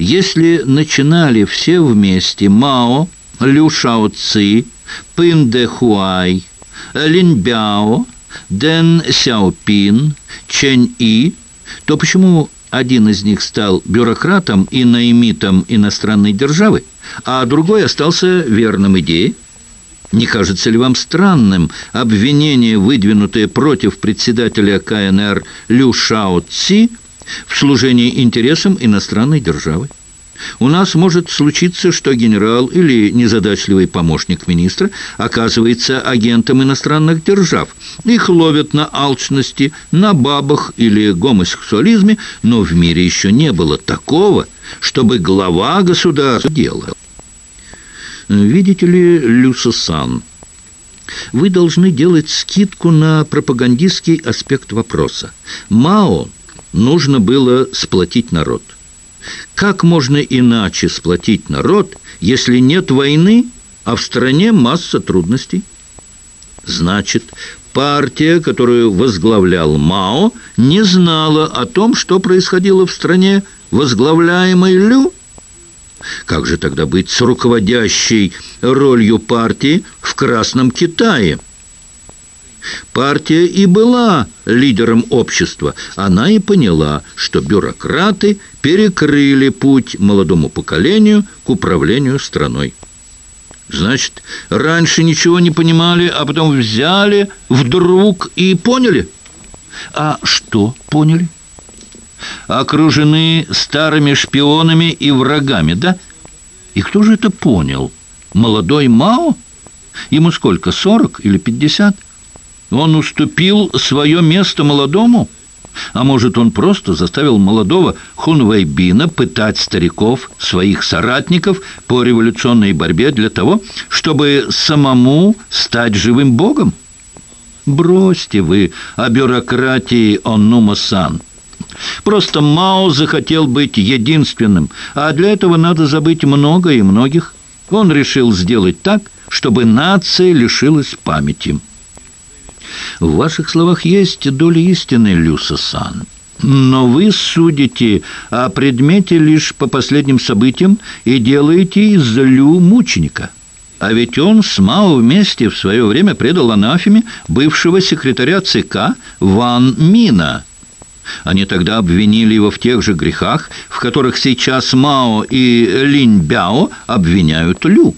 Если начинали все вместе Мао, Лю Шао Ци, Пын Де Хуай, Линбяо, Дэн Сяопин, Чэнь И, то почему один из них стал бюрократом и наимитом иностранной державы, а другой остался верным идее? Не кажется ли вам странным обвинение, выдвинутое против председателя КНР Лю Шао Ци в служении интересам иностранной державы? У нас может случиться, что генерал или незадачливый помощник министра оказывается агентом иностранных держав. Их ловят на алчности, на бабах или гомосексуализме, но в мире еще не было такого, чтобы глава государства делал. Видите ли, Люсасан, вы должны делать скидку на пропагандистский аспект вопроса. Мао нужно было сплотить народ. Как можно иначе сплотить народ, если нет войны, а в стране масса трудностей? Значит, партия, которую возглавлял Мао, не знала о том, что происходило в стране, возглавляемой Лю? Как же тогда быть с руководящей ролью партии в Красном Китае? Партия и была лидером общества. Она и поняла, что бюрократы перекрыли путь молодому поколению к управлению страной. Значит, раньше ничего не понимали, а потом взяли вдруг и поняли? А что поняли? Окружены старыми шпионами и врагами, да? И кто же это понял? Молодой Мао? Ему сколько, сорок или пятьдесят? Он уступил свое место молодому? А может, он просто заставил молодого Хунвейбина пытать стариков, своих соратников по революционной борьбе для того, чтобы самому стать живым богом? Бросьте вы о бюрократии Оннума-сан. Просто Мао захотел быть единственным, а для этого надо забыть много и многих. Он решил сделать так, чтобы нация лишилась памяти. В ваших словах есть доля истины, Люса-сан. Но вы судите о предмете лишь по последним событиям и делаете из Лю мученика. А ведь он с Мао вместе в свое время предал анафеме бывшего секретаря ЦК Ван Мина. Они тогда обвинили его в тех же грехах, в которых сейчас Мао и Линь Бяо обвиняют Лю.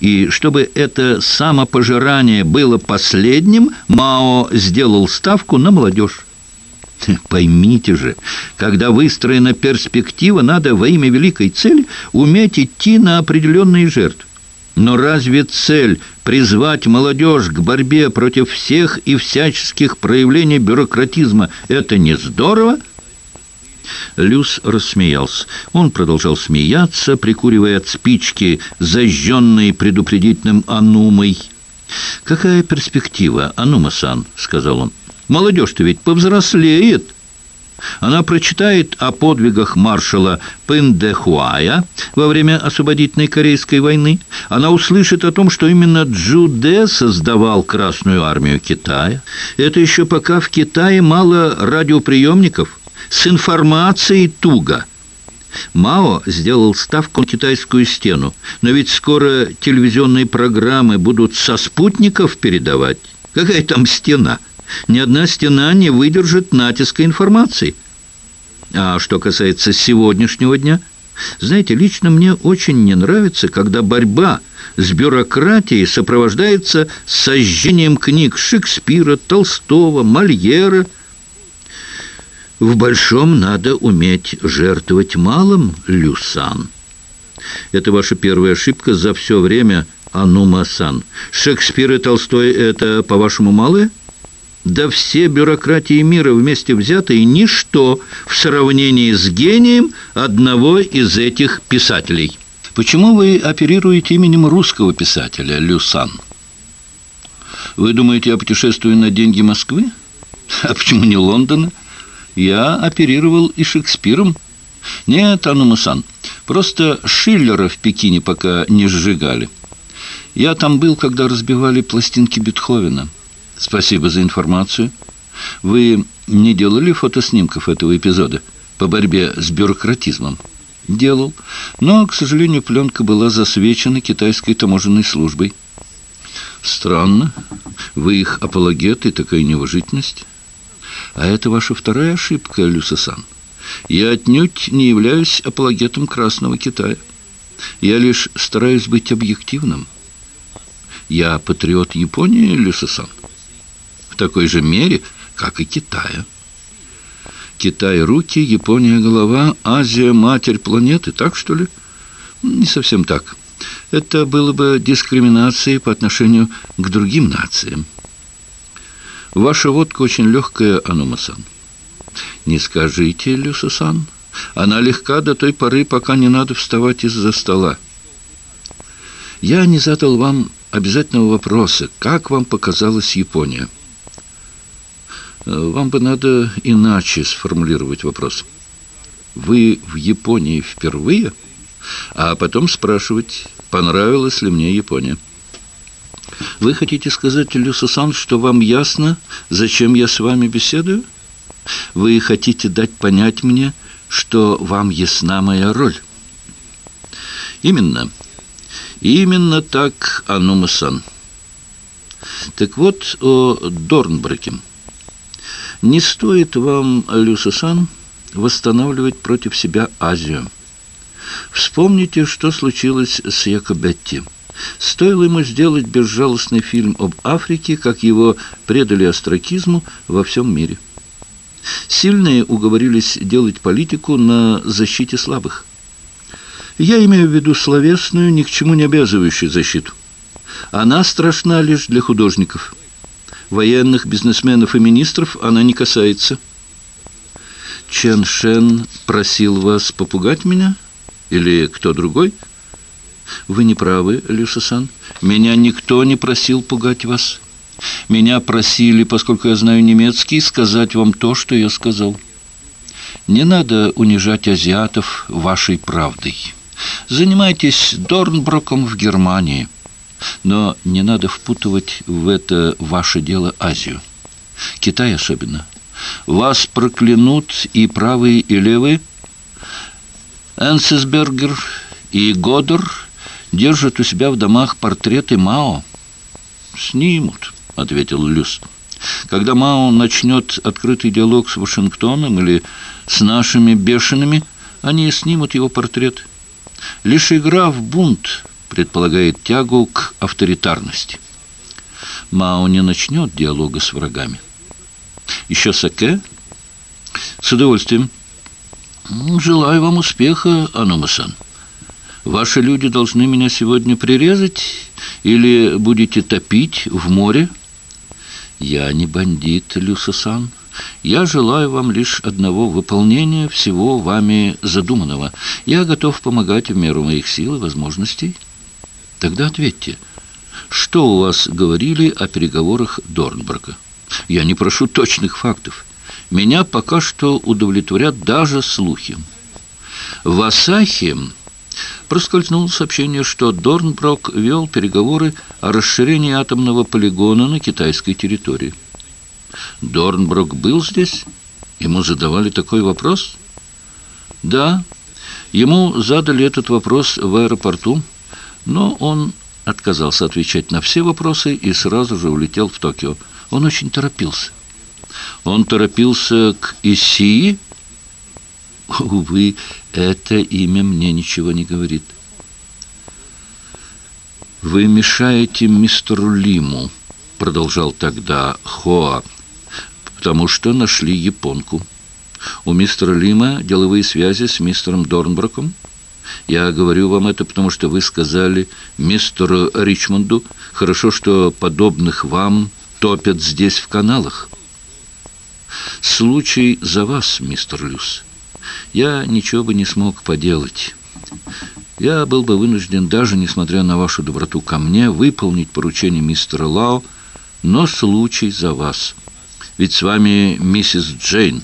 И чтобы это самопожирание было последним, Мао сделал ставку на молодежь. Поймите же, когда выстроена перспектива, надо во имя великой цели уметь идти на определенные жертвы. Но разве цель призвать молодежь к борьбе против всех и всяческих проявлений бюрократизма – это не здорово? Люс рассмеялся. Он продолжал смеяться, прикуривая от спички, зажженной предупредительным Анумой. «Какая перспектива, Анума-сан?» — сказал он. «Молодежь-то ведь повзрослеет». Она прочитает о подвигах маршала Пэндэхуая во время освободительной Корейской войны. Она услышит о том, что именно Джу Дэ создавал Красную армию Китая. Это еще пока в Китае мало радиоприемников с информацией туго. Мао сделал ставку на китайскую стену, но ведь скоро телевизионные программы будут со спутников передавать. Какая там стена? Ни одна стена не выдержит натиска информации. А что касается сегодняшнего дня, знаете, лично мне очень не нравится, когда борьба с бюрократией сопровождается сожжением книг Шекспира, Толстого, Мольера – в большом надо уметь жертвовать малым, Люсан. Это ваша первая ошибка за все время, Анума-сан. Шекспир и Толстой — это, по-вашему, малые? Да все бюрократии мира вместе взятые — ничто в сравнении с гением одного из этих писателей. Почему вы оперируете именем русского писателя, Люсан? Вы думаете, я путешествую на деньги Москвы? А почему не Лондона? Я оперировал и Шекспиром. Нет, Анумасан, просто Шиллера в Пекине пока не сжигали. Я там был, когда разбивали пластинки Бетховена. Спасибо за информацию. Вы не делали фотоснимков этого эпизода по борьбе с бюрократизмом? делал, но, к сожалению, пленка была засвечена китайской таможенной службой. Странно. Вы их апологет и такая неуважительность. А это ваша вторая ошибка, Люсасан. Я отнюдь не являюсь апологетом Красного Китая. Я лишь стараюсь быть объективным. Я патриот Японии, Люсасан. В такой же мере, как и Китая. Китай – руки, Япония – голова, Азия – матерь планеты. Так, что ли? Не совсем так. Это было бы дискриминацией по отношению к другим нациям. Ваша водка очень легкая, Анумасан. Не скажите, Люсусан. Она легка до той поры, пока не надо вставать из-за стола. Я не задал вам обязательного вопроса. Как вам показалась Япония? Вам бы надо иначе сформулировать вопрос. Вы в Японии впервые? А потом спрашивать, понравилась ли мне Япония. Вы хотите сказать, Люсусан, что вам ясно, зачем я с вами беседую? Вы хотите дать понять мне, что вам ясна моя роль? Именно. Именно так, Анума-сан. Так вот, о Дорнбреке. Не стоит вам, Люсусан, восстанавливать против себя Азию. Вспомните, что случилось с Якобетти. Стоило ему сделать безжалостный фильм об Африке, как его предали остракизму во всем мире. Сильные уговорились делать политику на защите слабых. Я имею в виду словесную, ни к чему не обязывающую защиту. Она страшна лишь для художников – Военных, бизнесменов и министров она не касается. Чен Шен просил вас попугать меня? Или кто другой? Вы не правы, Люша-сан. Меня никто не просил пугать вас. Меня просили, поскольку я знаю немецкий, сказать вам то, что я сказал. Не надо унижать азиатов вашей правдой. Занимайтесь Дорнброком в Германии. Но не надо впутывать в это ваше дело Азию. Китай особенно. Вас проклянут и правые, и левые. Энсесбергер и Годер держат у себя в домах портреты Мао. «Снимут», — ответил Люс. «Когда Мао начнет открытый диалог с Вашингтоном или с нашими бешеными, они снимут его портрет. Лишь игра в бунт предполагает тягу к авторитарности. Мао не начнет диалога с врагами. Еще саке? С удовольствием. Желаю вам успеха, Анумасан. Ваши люди должны меня сегодня прирезать или будете топить в море? Я не бандит, Люсасан. Я желаю вам лишь одного выполнения всего вами задуманного. Я готов помогать в меру моих сил и возможностей. Тогда ответьте, что у вас говорили о переговорах Дорнброка? Я не прошу точных фактов. Меня пока что удовлетворят даже слухи. В Асахе проскользнуло сообщение, что Дорнброк вел переговоры о расширении атомного полигона на китайской территории. Дорнброк был здесь? Ему задавали такой вопрос? Да, ему задали этот вопрос в аэропорту. Но он отказался отвечать на все вопросы и сразу же улетел в Токио. Он очень торопился. Он торопился к Исии? Увы, это имя мне ничего не говорит. «Вы мешаете мистеру Лиму», — продолжал тогда Хоа, «потому что нашли японку. У мистера Лима деловые связи с мистером Дорнброком». Я говорю вам это, потому что вы сказали мистеру Ричмонду, хорошо, что подобных вам топят здесь в каналах. Случай за вас, мистер Люс. Я ничего бы не смог поделать. Я был бы вынужден, даже несмотря на вашу доброту ко мне, выполнить поручение мистера Лао, но случай за вас. Ведь с вами миссис Джейн,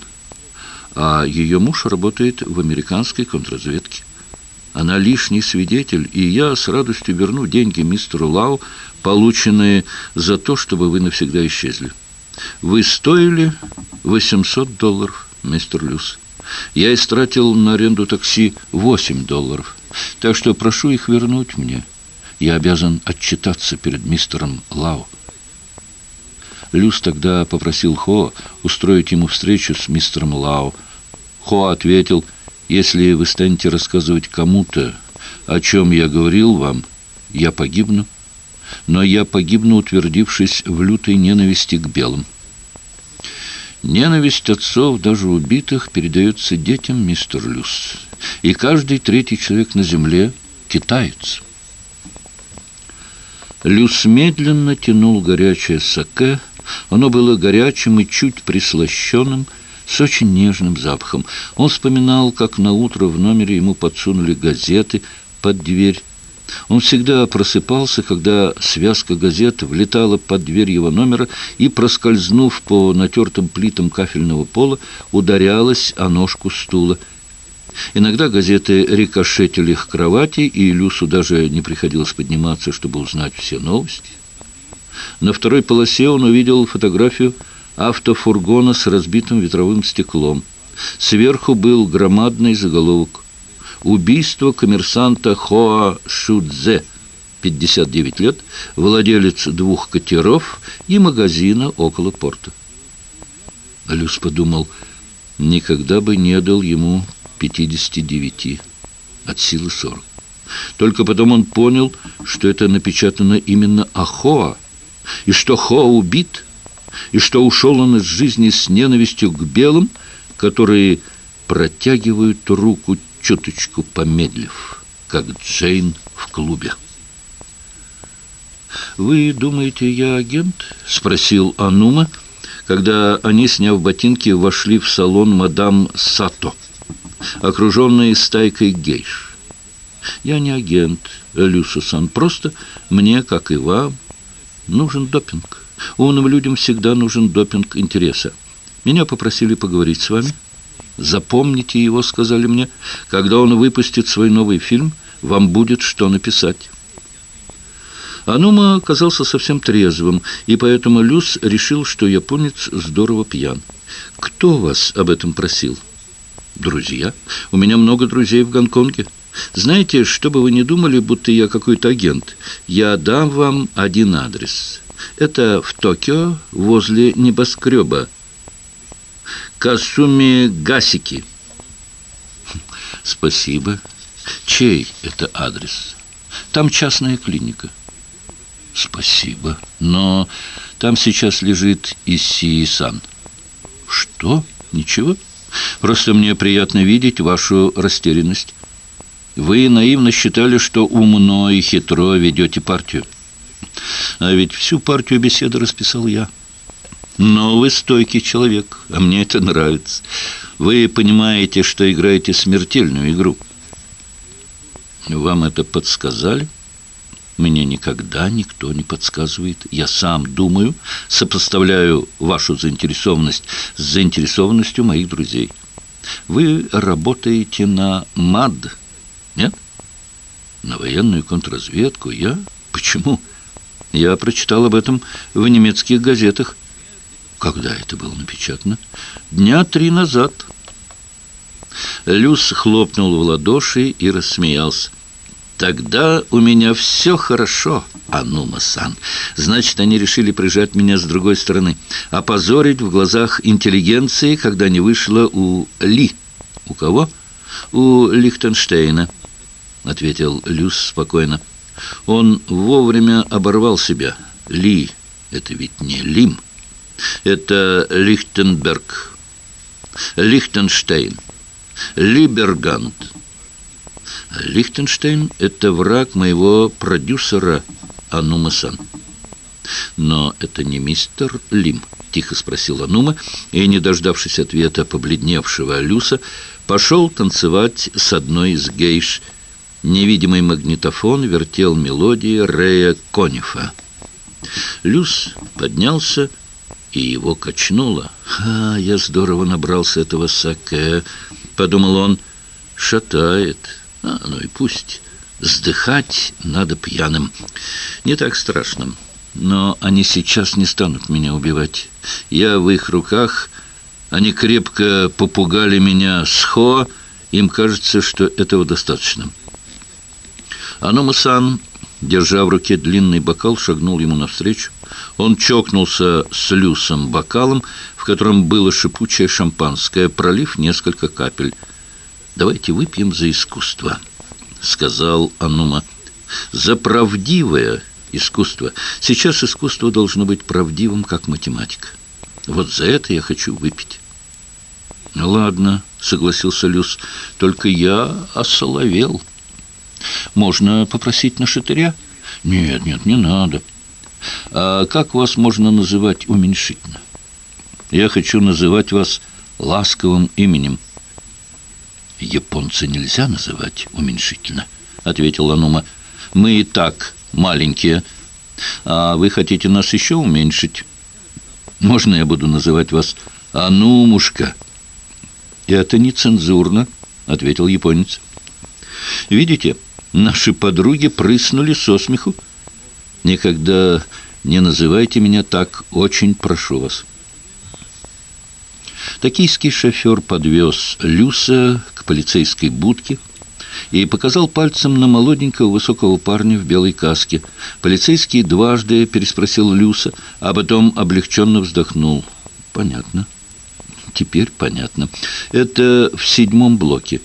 а ее муж работает в американской контрразведке. Она лишний свидетель, и я с радостью верну деньги мистеру Лау, полученные за то, чтобы вы навсегда исчезли. Вы стоили 800 долларов, мистер Люс. Я истратил на аренду такси 8 долларов, так что прошу их вернуть мне. Я обязан отчитаться перед мистером Лау. Люс тогда попросил Хо устроить ему встречу с мистером Лау. Хо ответил, если вы станете рассказывать кому-то, о чем я говорил вам, я погибну. Но я погибну, утвердившись в лютой ненависти к белым. Ненависть отцов, даже убитых, передается детям, мистер Люс. И каждый третий человек на земле — китаец. Люс медленно тянул горячее саке. Оно было горячим и чуть прислащенным, с очень нежным запахом. Он вспоминал, как на утро в номере ему подсунули газеты под дверь. Он всегда просыпался, когда связка газет влетала под дверь его номера и, проскользнув по натертым плитам кафельного пола, ударялась о ножку стула. Иногда газеты рикошетили к кровати, и Люсу даже не приходилось подниматься, чтобы узнать все новости. На второй полосе он увидел фотографию автофургона с разбитым ветровым стеклом. Сверху был громадный заголовок Убийство коммерсанта Хоа Шудзе, 59 лет, владелец двух катеров и магазина около порта. Люс подумал, никогда бы не дал ему 59, от силы 40. Только потом он понял, что это напечатано именно о Хоа, и что Хоа убит, и что ушел он из жизни с ненавистью к белым, которые протягивают руку чуточку помедлив, как Джейн в клубе. «Вы думаете, я агент?» — спросил Анума, когда они, сняв ботинки, вошли в салон мадам Сато, окруженные стайкой гейш. «Я не агент, Люсусан, просто мне, как и вам, нужен допинг. Умным людям всегда нужен допинг интереса. Меня попросили поговорить с вами». «Запомните его», — сказали мне. «Когда он выпустит свой новый фильм, вам будет что написать». Анума казался совсем трезвым, и поэтому Люс решил, что японец здорово пьян. «Кто вас об этом просил?» «Друзья. У меня много друзей в Гонконге. Знаете, что бы вы ни думали, будто я какой-то агент, я дам вам один адрес. Это в Токио, возле небоскреба. Касуми Гасики. Спасибо. Чей это адрес? Там частная клиника. Спасибо. Но там сейчас лежит Исии-сан. Что? Ничего? Просто мне приятно видеть вашу растерянность. Вы наивно считали, что умно и хитро ведете партию. А ведь всю партию беседы расписал я. Но вы стойкий человек, а мне это нравится. Вы понимаете, что играете смертельную игру. Вам это подсказали? Мне никогда никто не подсказывает. Я сам думаю, сопоставляю вашу заинтересованность с заинтересованностью моих друзей. Вы работаете на МАД, нет? На военную контрразведку. Я? Почему? Я прочитал об этом в немецких газетах. Когда это было напечатано? Дня три назад. Люс хлопнул в ладоши и рассмеялся. «Тогда у меня все хорошо, Анума-сан. Значит, они решили прижать меня с другой стороны, опозорить в глазах интеллигенции, когда не вышло у Ли. У кого? У Лихтенштейна», — ответил Люс спокойно. Он вовремя оборвал себя. Ли — это ведь не Лим это Лихтенберг, Лихтенштейн, Либергант. Лихтенштейн — это враг моего продюсера Анума-сан. «Но это не мистер Лим?» — тихо спросил Анума, и, не дождавшись ответа побледневшего Люса, пошел танцевать с одной из гейш. Невидимый магнитофон вертел мелодии Рея Конифа. Люс поднялся и его качнуло. «Ха, я здорово набрался этого саке», — подумал он. «Шатает. А, ну и пусть. Сдыхать надо пьяным. Не так страшно. Но они сейчас не станут меня убивать. Я в их руках, Они крепко попугали меня с Хо, им кажется, что этого достаточно. Аномасан, держа в руке длинный бокал, шагнул ему навстречу. Он чокнулся с Люсом бокалом, в котором было шипучее шампанское, пролив несколько капель. «Давайте выпьем за искусство», — сказал Анума. «За правдивое искусство. Сейчас искусство должно быть правдивым, как математика. Вот за это я хочу выпить». «Ладно», — согласился Люс, — «только я осоловел». «Можно попросить на шатыря?» «Нет, нет, не надо». «А как вас можно называть уменьшительно?» «Я хочу называть вас ласковым именем». «Японца нельзя называть уменьшительно», — ответил Анума. «Мы и так маленькие, а вы хотите нас еще уменьшить?» «Можно я буду называть вас Анумушка?» «Это нецензурно», — ответил японец. «Видите, наши подруги прыснули со смеху. Никогда не называйте меня так, очень прошу вас». Токийский шофер подвез Люса к полицейской будке и показал пальцем на молоденького высокого парня в белой каске. Полицейский дважды переспросил Люса, а потом облегченно вздохнул. «Понятно». Теперь понятно. Это в седьмом блоке.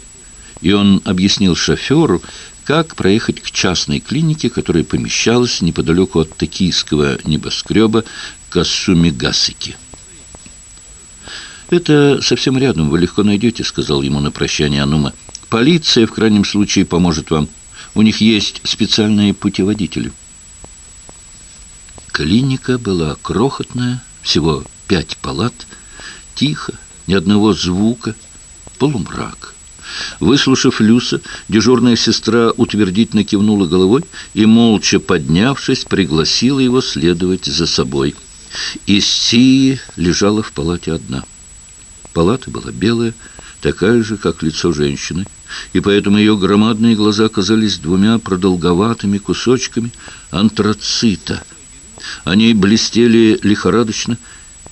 И он объяснил шоферу, как проехать к частной клинике, которая помещалась неподалеку от токийского небоскреба Касумигасики. «Это совсем рядом, вы легко найдете», — сказал ему на прощание Анума. «Полиция в крайнем случае поможет вам. У них есть специальные путеводители». Клиника была крохотная, всего пять палат — Тихо, ни одного звука, полумрак. Выслушав Люса, дежурная сестра утвердительно кивнула головой и, молча поднявшись, пригласила его следовать за собой. Иссии лежала в палате одна. Палата была белая, такая же, как лицо женщины, и поэтому ее громадные глаза казались двумя продолговатыми кусочками антрацита. Они блестели лихорадочно,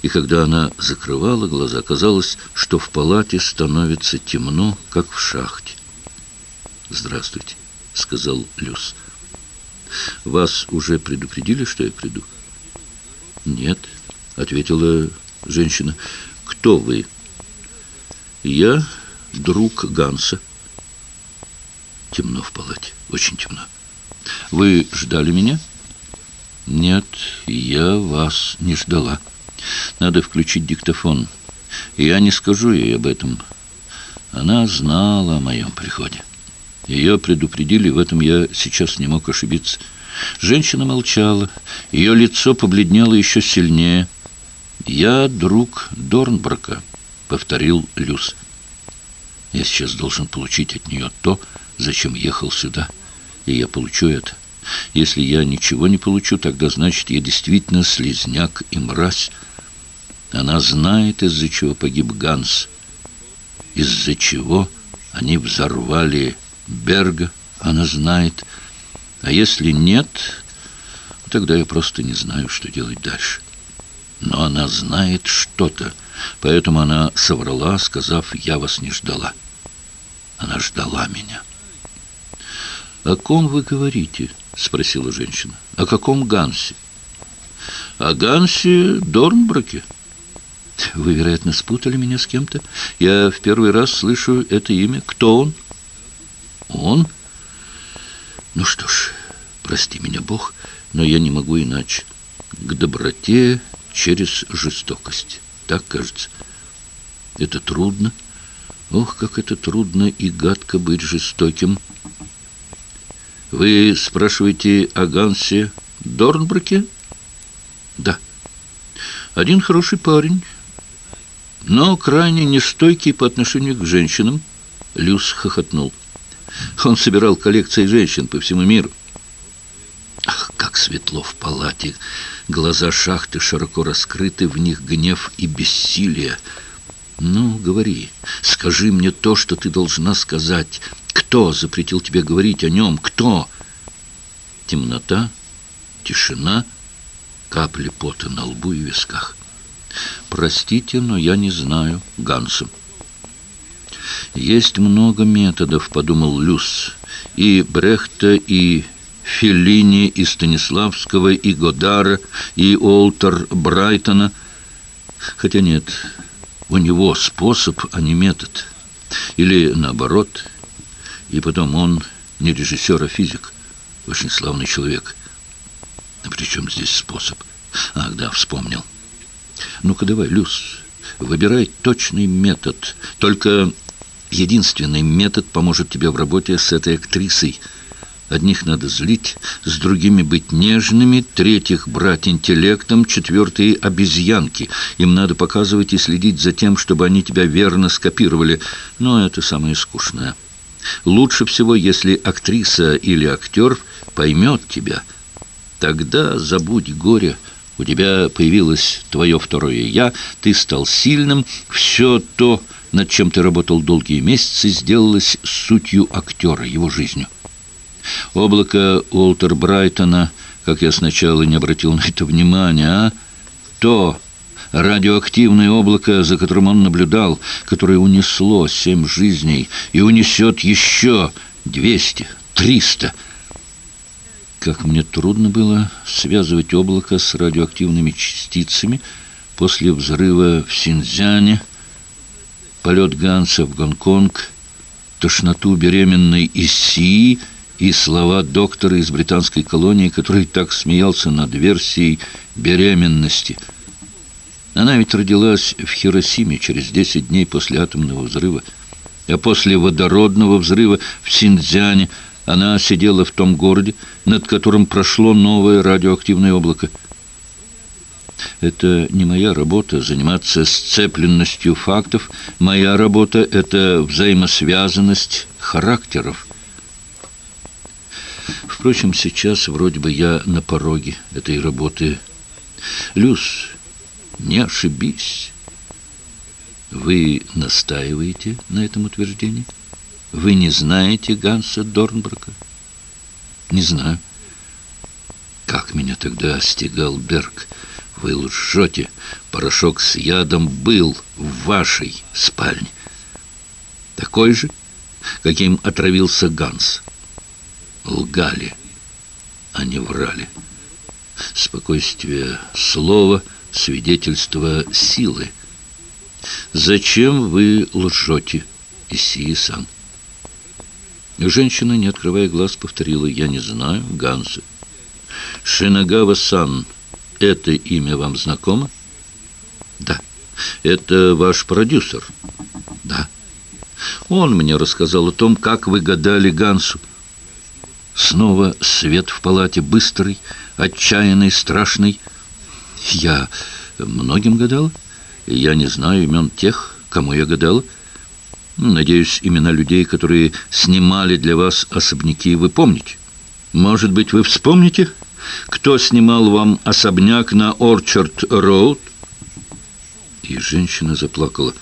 и когда она закрывала глаза, казалось, что в палате становится темно, как в шахте. «Здравствуйте», — сказал Люс. «Вас уже предупредили, что я приду?» «Нет», — ответила женщина. «Кто вы?» «Я друг Ганса». Темно в палате, очень темно. «Вы ждали меня?» «Нет, я вас не ждала». Надо включить диктофон. Я не скажу ей об этом. Она знала о моем приходе. Ее предупредили, в этом я сейчас не мог ошибиться. Женщина молчала, ее лицо побледнело еще сильнее. «Я друг Дорнброка», — повторил Люс. «Я сейчас должен получить от нее то, зачем ехал сюда, и я получу это. Если я ничего не получу, тогда значит, я действительно слезняк и мразь». Она знает, из-за чего погиб Ганс, из-за чего они взорвали Берга, она знает. А если нет, тогда я просто не знаю, что делать дальше. Но она знает что-то, поэтому она соврала, сказав, я вас не ждала. Она ждала меня. «О ком вы говорите?» — спросила женщина. «О каком Гансе?» «О Гансе Дорнброке». Вы, вероятно, спутали меня с кем-то. Я в первый раз слышу это имя. Кто он? Он? Ну что ж, прости меня, Бог, но я не могу иначе. К доброте через жестокость. Так кажется. Это трудно. Ох, как это трудно и гадко быть жестоким. Вы спрашиваете о Гансе Дорнбруке? Да. Один хороший парень но крайне нестойкий по отношению к женщинам. Люс хохотнул. Он собирал коллекции женщин по всему миру. Ах, как светло в палате! Глаза шахты широко раскрыты, в них гнев и бессилие. Ну, говори, скажи мне то, что ты должна сказать. Кто запретил тебе говорить о нем? Кто? Темнота, тишина, капли пота на лбу и висках. Простите, но я не знаю Ганса. Есть много методов, подумал Люс, и Брехта, и Феллини, и Станиславского, и Годара, и Олтер Брайтона. Хотя нет, у него способ, а не метод. Или наоборот. И потом он не режиссер, а физик. Очень славный человек. А при чем здесь способ? Ах, да, вспомнил. Ну-ка давай, Люс, выбирай точный метод. Только единственный метод поможет тебе в работе с этой актрисой. Одних надо злить, с другими быть нежными, третьих брать интеллектом, четвертые — обезьянки. Им надо показывать и следить за тем, чтобы они тебя верно скопировали. Но это самое скучное. Лучше всего, если актриса или актер поймет тебя. Тогда забудь горе — у тебя появилось твое второе «я», ты стал сильным, все то, над чем ты работал долгие месяцы, сделалось сутью актера, его жизнью. Облако Уолтер Брайтона, как я сначала не обратил на это внимания, а? То радиоактивное облако, за которым он наблюдал, которое унесло семь жизней и унесет еще двести, триста – как мне трудно было связывать облако с радиоактивными частицами после взрыва в Синьцзяне, полет Ганса в Гонконг, тошноту беременной Исии и слова доктора из британской колонии, который так смеялся над версией беременности. Она ведь родилась в Хиросиме через 10 дней после атомного взрыва, а после водородного взрыва в Синьцзяне – она сидела в том городе, над которым прошло новое радиоактивное облако. Это не моя работа заниматься сцепленностью фактов. Моя работа — это взаимосвязанность характеров. Впрочем, сейчас вроде бы я на пороге этой работы. Люс, не ошибись. Вы настаиваете на этом утверждении? Вы не знаете Ганса Дорнброка? Не знаю. Как меня тогда стегал Берг? Вы лжете. Порошок с ядом был в вашей спальне. Такой же, каким отравился Ганс. Лгали, а не врали. Спокойствие слова, свидетельство силы. Зачем вы лжете, Исии-сан? Женщина, не открывая глаз, повторила «Я не знаю, Ганса». «Шинагава-сан, это имя вам знакомо?» «Да». «Это ваш продюсер?» «Да». «Он мне рассказал о том, как вы гадали Гансу». Снова свет в палате, быстрый, отчаянный, страшный. «Я многим гадал. Я не знаю имен тех, кому я гадала». Надеюсь, имена людей, которые снимали для вас особняки, вы помните. Может быть, вы вспомните, кто снимал вам особняк на Орчард-Роуд? И женщина заплакала.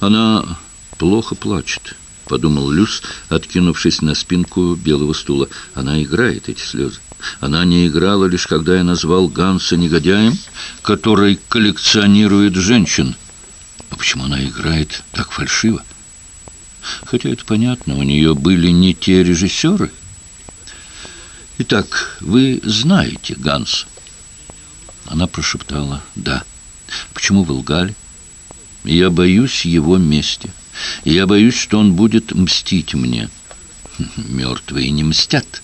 Она плохо плачет, подумал Люс, откинувшись на спинку белого стула. Она играет эти слезы. Она не играла лишь когда я назвал Ганса негодяем, который коллекционирует женщин. А почему она играет так фальшиво? Хотя это понятно, у нее были не те режиссеры. Итак, вы знаете Ганс? Она прошептала «да». Почему вы лгали? Я боюсь его мести. Я боюсь, что он будет мстить мне. Мертвые не мстят.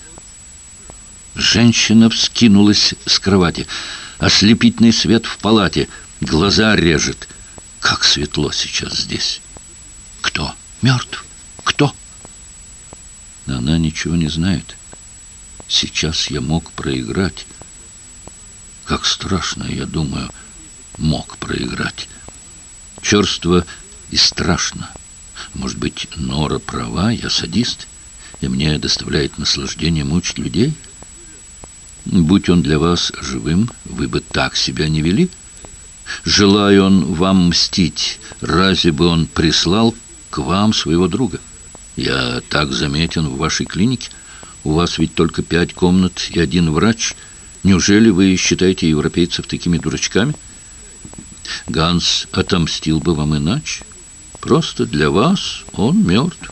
Женщина вскинулась с кровати. Ослепительный свет в палате. Глаза режет. Как светло сейчас здесь. Кто? Мертв. Кто? Она ничего не знает. Сейчас я мог проиграть. Как страшно, я думаю, мог проиграть. Черство и страшно. Может быть, Нора права, я садист, и мне доставляет наслаждение мучить людей? Будь он для вас живым, вы бы так себя не вели?» Желая он вам мстить, разве бы он прислал к вам своего друга? Я так заметен в вашей клинике. У вас ведь только пять комнат и один врач. Неужели вы считаете европейцев такими дурачками? Ганс отомстил бы вам иначе. Просто для вас он мертв.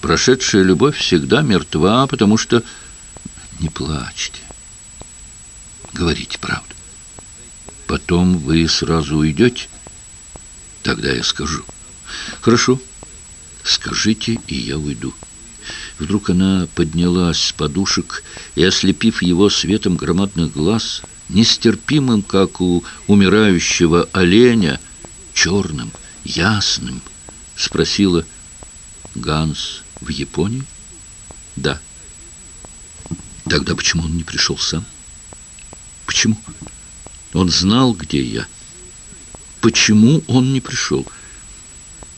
Прошедшая любовь всегда мертва, потому что... Не плачьте. Говорите правду. Потом вы сразу уйдете. Тогда я скажу. Хорошо. Скажите, и я уйду. Вдруг она поднялась с подушек и, ослепив его светом громадных глаз, нестерпимым, как у умирающего оленя, черным, ясным, спросила «Ганс в Японии?» «Да». «Тогда почему он не пришел сам?» «Почему?» «Он знал, где я». «Почему он не пришел?»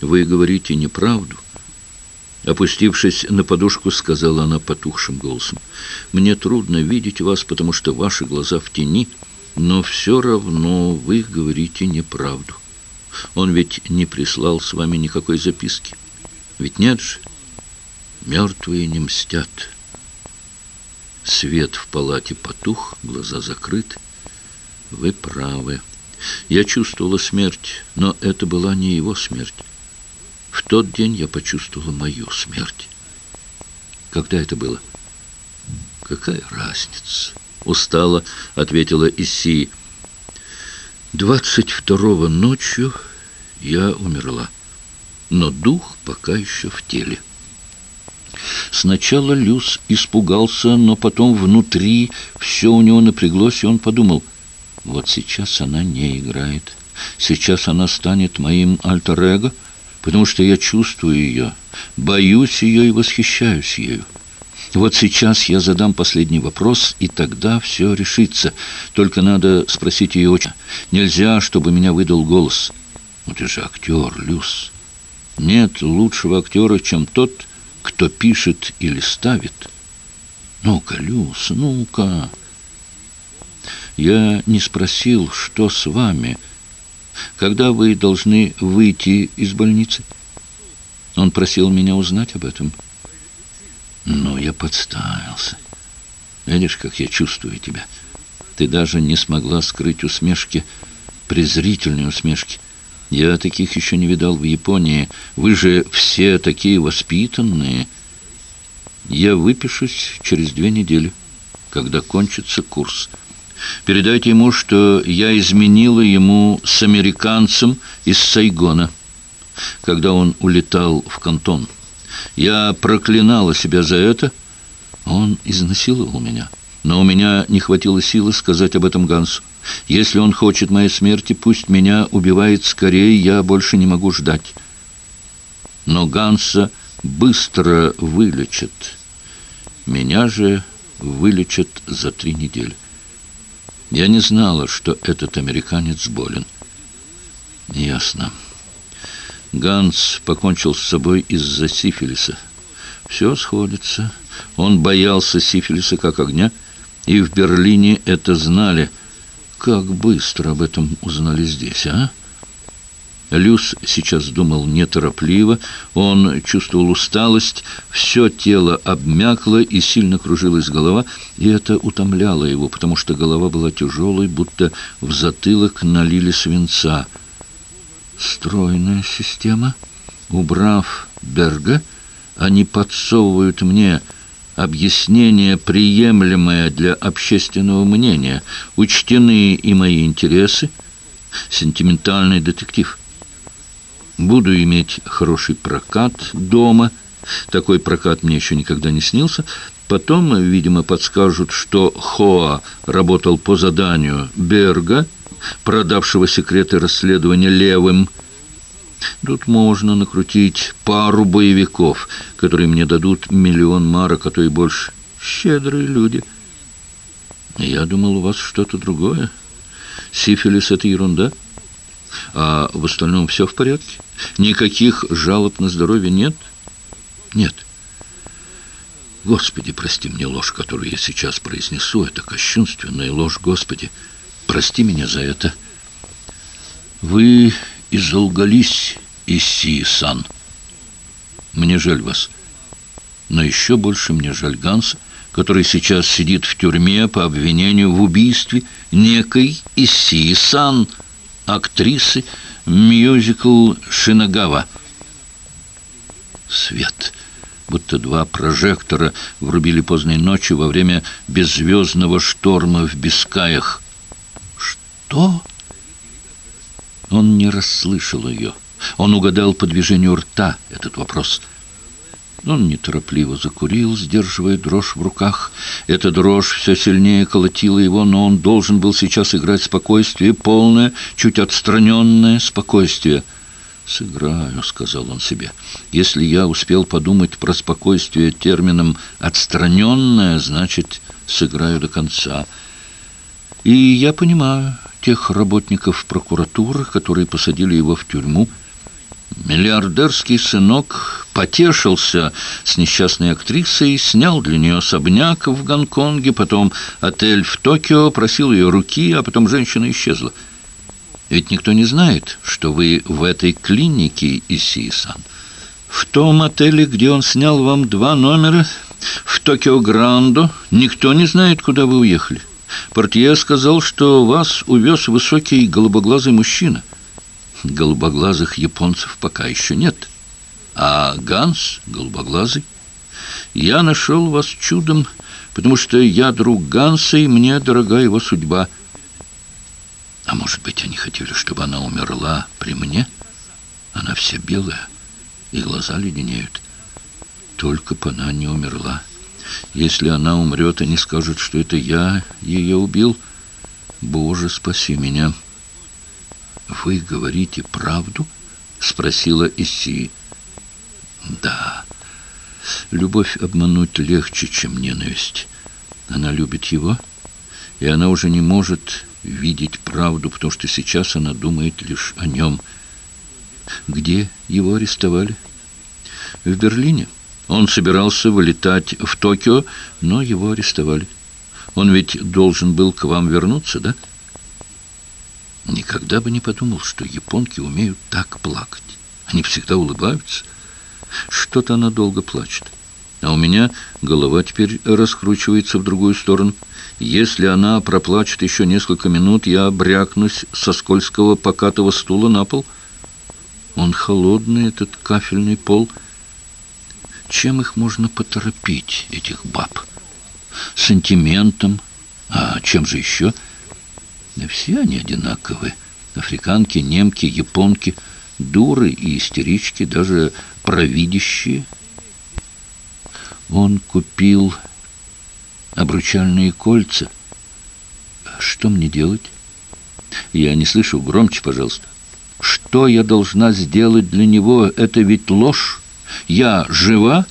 «Вы говорите неправду». Опустившись на подушку, сказала она потухшим голосом. «Мне трудно видеть вас, потому что ваши глаза в тени, но все равно вы говорите неправду. Он ведь не прислал с вами никакой записки. Ведь нет же? Мертвые не мстят». Свет в палате потух, глаза закрыты. «Вы правы. Я чувствовала смерть, но это была не его смерть. В тот день я почувствовала мою смерть. Когда это было? Какая разница? Устала, ответила Исси. Двадцать второго ночью я умерла, но дух пока еще в теле. Сначала Люс испугался, но потом внутри все у него напряглось, и он подумал, вот сейчас она не играет. Сейчас она станет моим альтер-эго, потому что я чувствую ее, боюсь ее и восхищаюсь ею. Вот сейчас я задам последний вопрос, и тогда все решится. Только надо спросить ее очень. Нельзя, чтобы меня выдал голос. Ну ты же актер, Люс. Нет лучшего актера, чем тот, кто пишет или ставит. Ну-ка, Люс, ну-ка. Я не спросил, что с вами, — когда вы должны выйти из больницы? Он просил меня узнать об этом. Но я подставился. Видишь, как я чувствую тебя. Ты даже не смогла скрыть усмешки, презрительные усмешки. Я таких еще не видал в Японии. Вы же все такие воспитанные. Я выпишусь через две недели, когда кончится курс. Передайте ему, что я изменила ему с американцем из Сайгона, когда он улетал в Кантон. Я проклинала себя за это. Он изнасиловал меня. Но у меня не хватило силы сказать об этом Гансу. Если он хочет моей смерти, пусть меня убивает скорее, я больше не могу ждать. Но Ганса быстро вылечат. Меня же вылечат за три недели. Я не знала, что этот американец болен. Ясно. Ганс покончил с собой из-за сифилиса. Все сходится. Он боялся сифилиса как огня, и в Берлине это знали. Как быстро об этом узнали здесь, а? Люс сейчас думал неторопливо, он чувствовал усталость, все тело обмякло и сильно кружилась голова, и это утомляло его, потому что голова была тяжелой, будто в затылок налили свинца. Стройная система. Убрав Берга, они подсовывают мне объяснение, приемлемое для общественного мнения, учтены и мои интересы, сентиментальный детектив — Буду иметь хороший прокат дома. Такой прокат мне еще никогда не снился. Потом, видимо, подскажут, что Хоа работал по заданию Берга, продавшего секреты расследования левым. Тут можно накрутить пару боевиков, которые мне дадут миллион марок, а то и больше. Щедрые люди. Я думал, у вас что-то другое. Сифилис — это ерунда. А в остальном все в порядке? Никаких жалоб на здоровье нет? Нет. Господи, прости мне ложь, которую я сейчас произнесу. Это кощунственная ложь, Господи. Прости меня за это. Вы изолгались, Исси-сан. Мне жаль вас. Но еще больше мне жаль Ганса, который сейчас сидит в тюрьме по обвинению в убийстве некой Исси-сан. Актрисы мюзикл «Шинагава». Свет. Будто два прожектора врубили поздней ночью во время беззвездного шторма в Бискаях. «Что?» Он не расслышал ее. Он угадал по движению рта этот вопрос – он неторопливо закурил, сдерживая дрожь в руках. Эта дрожь все сильнее колотила его, но он должен был сейчас играть спокойствие, полное, чуть отстраненное спокойствие. «Сыграю», — сказал он себе. «Если я успел подумать про спокойствие термином «отстраненное», значит, сыграю до конца». И я понимаю тех работников прокуратуры, которые посадили его в тюрьму, Миллиардерский сынок потешился с несчастной актрисой, снял для нее особняк в Гонконге, потом отель в Токио, просил ее руки, а потом женщина исчезла. Ведь никто не знает, что вы в этой клинике, Исии-сан. В том отеле, где он снял вам два номера, в Токио Грандо, никто не знает, куда вы уехали. Портье сказал, что вас увез высокий голубоглазый мужчина — голубоглазых японцев пока еще нет. А Ганс голубоглазый. Я нашел вас чудом, потому что я друг Ганса, и мне дорога его судьба. А может быть, они хотели, чтобы она умерла при мне? Она вся белая, и глаза леденеют. Только бы она не умерла. Если она умрет, они скажут, что это я ее убил. Боже, спаси меня!» «Вы говорите правду?» — спросила Исси. «Да. Любовь обмануть легче, чем ненависть. Она любит его, и она уже не может видеть правду, потому что сейчас она думает лишь о нем. Где его арестовали? В Берлине. Он собирался вылетать в Токио, но его арестовали. Он ведь должен был к вам вернуться, да?» Никогда бы не подумал, что японки умеют так плакать. Они всегда улыбаются. Что-то она долго плачет. А у меня голова теперь раскручивается в другую сторону. Если она проплачет еще несколько минут, я брякнусь со скользкого покатого стула на пол. Он холодный, этот кафельный пол. Чем их можно поторопить, этих баб? Сантиментом. А чем же еще? — все они одинаковы. Африканки, немки, японки, дуры и истерички, даже провидящие. Он купил обручальные кольца. Что мне делать? Я не слышу. Громче, пожалуйста. Что я должна сделать для него? Это ведь ложь. Я жива?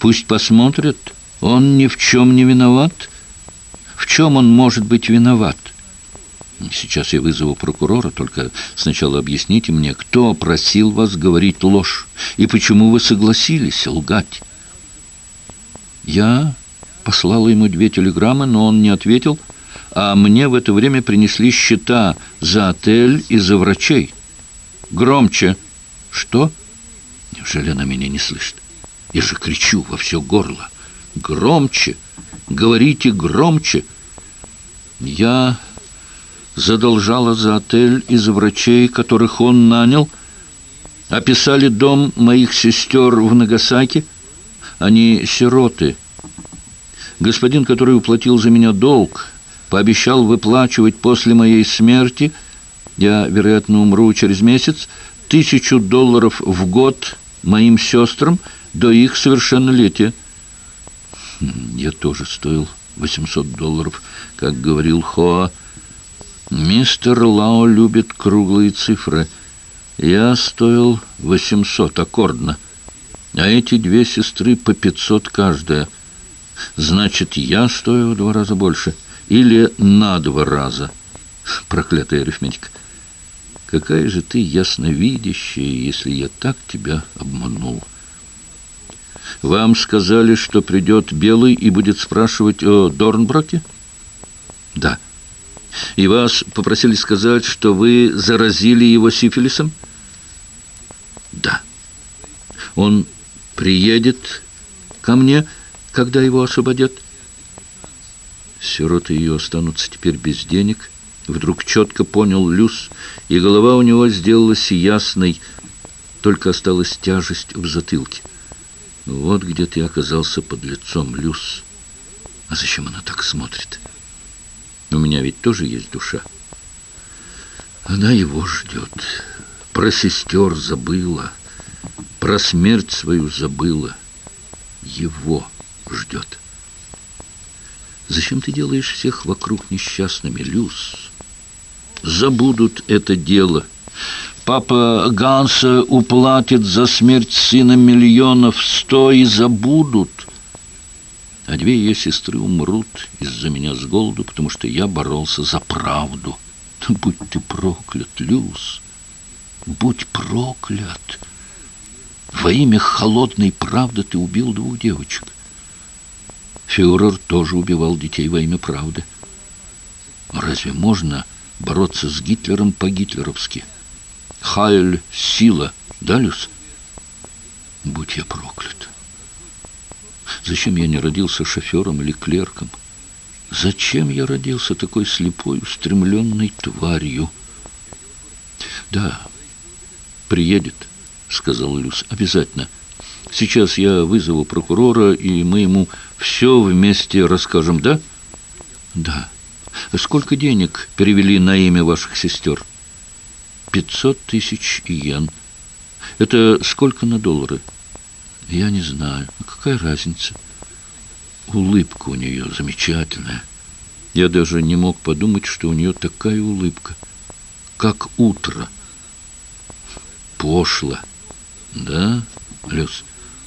Пусть посмотрят. Он ни в чем не виноват. В чем он может быть виноват? Сейчас я вызову прокурора, только сначала объясните мне, кто просил вас говорить ложь, и почему вы согласились лгать. Я послала ему две телеграммы, но он не ответил, а мне в это время принесли счета за отель и за врачей. Громче. Что? Неужели она меня не слышит? Я же кричу во все горло. Громче. Говорите громче. Я задолжала за отель из врачей, которых он нанял, описали дом моих сестер в Нагасаки. Они сироты. Господин, который уплатил за меня долг, пообещал выплачивать после моей смерти, я, вероятно, умру через месяц, тысячу долларов в год моим сестрам до их совершеннолетия. Хм, я тоже стоил 800 долларов, как говорил Хоа. Мистер Лао любит круглые цифры. Я стоил 800 аккордно, а эти две сестры по 500 каждая. Значит, я стою в два раза больше или на два раза. Проклятая арифметика. Какая же ты ясновидящая, если я так тебя обманул. Вам сказали, что придет Белый и будет спрашивать о Дорнброке? Да. И вас попросили сказать, что вы заразили его сифилисом? Да. Он приедет ко мне, когда его освободят? Сироты ее останутся теперь без денег. Вдруг четко понял Люс, и голова у него сделалась ясной, только осталась тяжесть в затылке. Вот где ты оказался под лицом, Люс. А зачем она так смотрит? У меня ведь тоже есть душа. Она его ждет. Про сестер забыла, про смерть свою забыла. Его ждет. Зачем ты делаешь всех вокруг несчастными, Люс? Забудут это дело. Папа Ганса уплатит за смерть сына миллионов сто и забудут. А две ее сестры умрут из-за меня с голоду, потому что я боролся за правду. Будь ты проклят, Люс, будь проклят. Во имя холодной правды ты убил двух девочек. Фюрер тоже убивал детей во имя правды. Разве можно бороться с Гитлером по-гитлеровски? Хайль — сила, да, Люс? Будь я проклят. Зачем я не родился шофером или клерком? Зачем я родился такой слепой, устремленной тварью? Да, приедет, сказал Люс, обязательно. Сейчас я вызову прокурора, и мы ему все вместе расскажем, да? Да. Сколько денег перевели на имя ваших сестер? Пятьсот тысяч йен. Это сколько на доллары? Я не знаю. А какая разница? Улыбка у нее замечательная. Я даже не мог подумать, что у нее такая улыбка, как утро. Пошло. Да, Люс?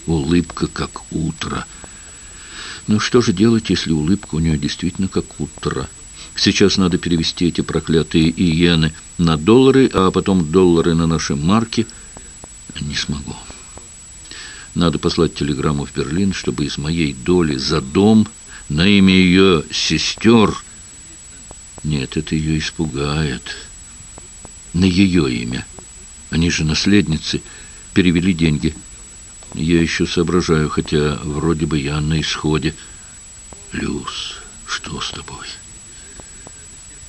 Улыбка, как утро. Ну что же делать, если улыбка у нее действительно как утро? Сейчас надо перевести эти проклятые иены на доллары, а потом доллары на наши марки. Не смогу. Надо послать телеграмму в Берлин, чтобы из моей доли за дом на имя ее сестер... Нет, это ее испугает. На ее имя. Они же наследницы перевели деньги. Я еще соображаю, хотя вроде бы я на исходе. Люс, что с тобой?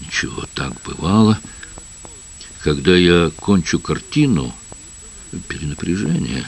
Ничего, так бывало. Когда я кончу картину, перенапряжение...